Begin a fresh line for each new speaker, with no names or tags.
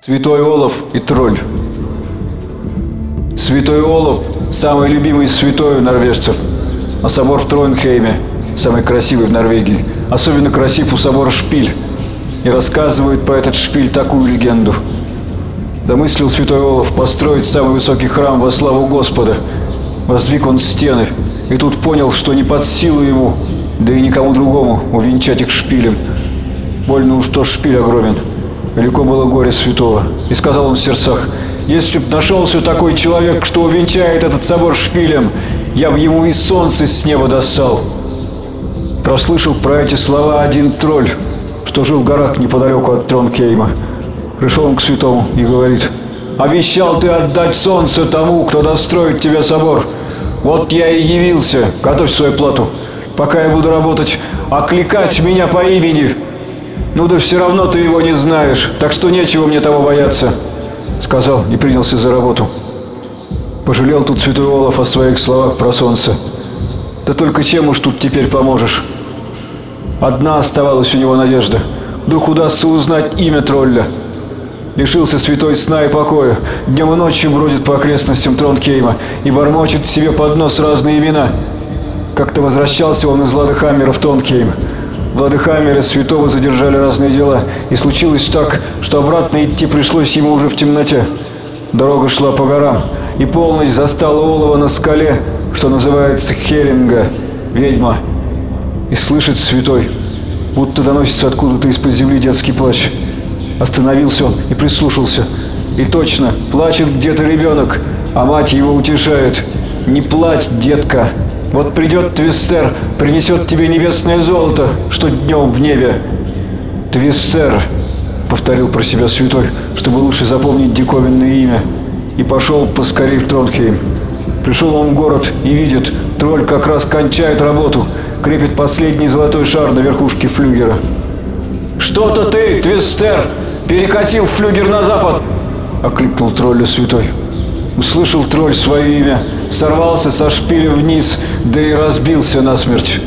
Святой Олаф и тролль. Святой Олаф – самый любимый святой у норвежцев, а собор в Тронхейме – самый красивый в Норвегии. Особенно красив у собора шпиль. И рассказывают по этот шпиль такую легенду. Замыслил святой Олаф построить самый высокий храм во славу Господа. Воздвиг он стены, и тут понял, что не под силу ему, да и никому другому, увенчать их шпилем. Больно уж то шпиль огромен. Велико было горе святого. И сказал он в сердцах, если б нашелся такой человек, что увенчает этот собор шпилем, я бы ему и солнце с неба достал. Прослышал про эти слова один тролль, что жил в горах неподалеку от Тронкейма. Пришел он к святому и говорит, «Обещал ты отдать солнце тому, кто достроит тебе собор. Вот я и явился, готовь свою плату. Пока я буду работать, окликать меня по имени, «Ну да все равно ты его не знаешь, так что нечего мне того бояться», — сказал и принялся за работу. Пожалел тут святой Олаф о своих словах про солнце. Да только чем уж тут теперь поможешь? Одна оставалась у него надежда. Вдруг удастся узнать имя тролля. Лишился святой сна и покоя. Днем и ночью бродит по окрестностям Тронкейма и бормочет себе под нос разные имена. Как-то возвращался он из Ладехаммера в Тонкейм. Владыхамера святого задержали разные дела, и случилось так, что обратно идти пришлось ему уже в темноте. Дорога шла по горам, и полночь застала Олова на скале, что называется Херинга, ведьма. И слышит святой, будто доносится откуда-то из-под земли детский плач. Остановился и прислушался. И точно, плачет где-то ребенок, а мать его утешает. «Не плачь, детка!» Вот придет Твистер, принесет тебе небесное золото, что днем в небе. Твистер, повторил про себя святой, чтобы лучше запомнить диковинное имя, и пошел поскорее в Тронхейм. Пришел он в город и видит, тролль как раз кончает работу, крепит последний золотой шар на верхушке флюгера. «Что-то ты, Твистер, перекосил флюгер на запад!» — окликнул тролля святой. Услышал тролль свое имя, сорвался со шпиля вниз, да и разбился насмерть.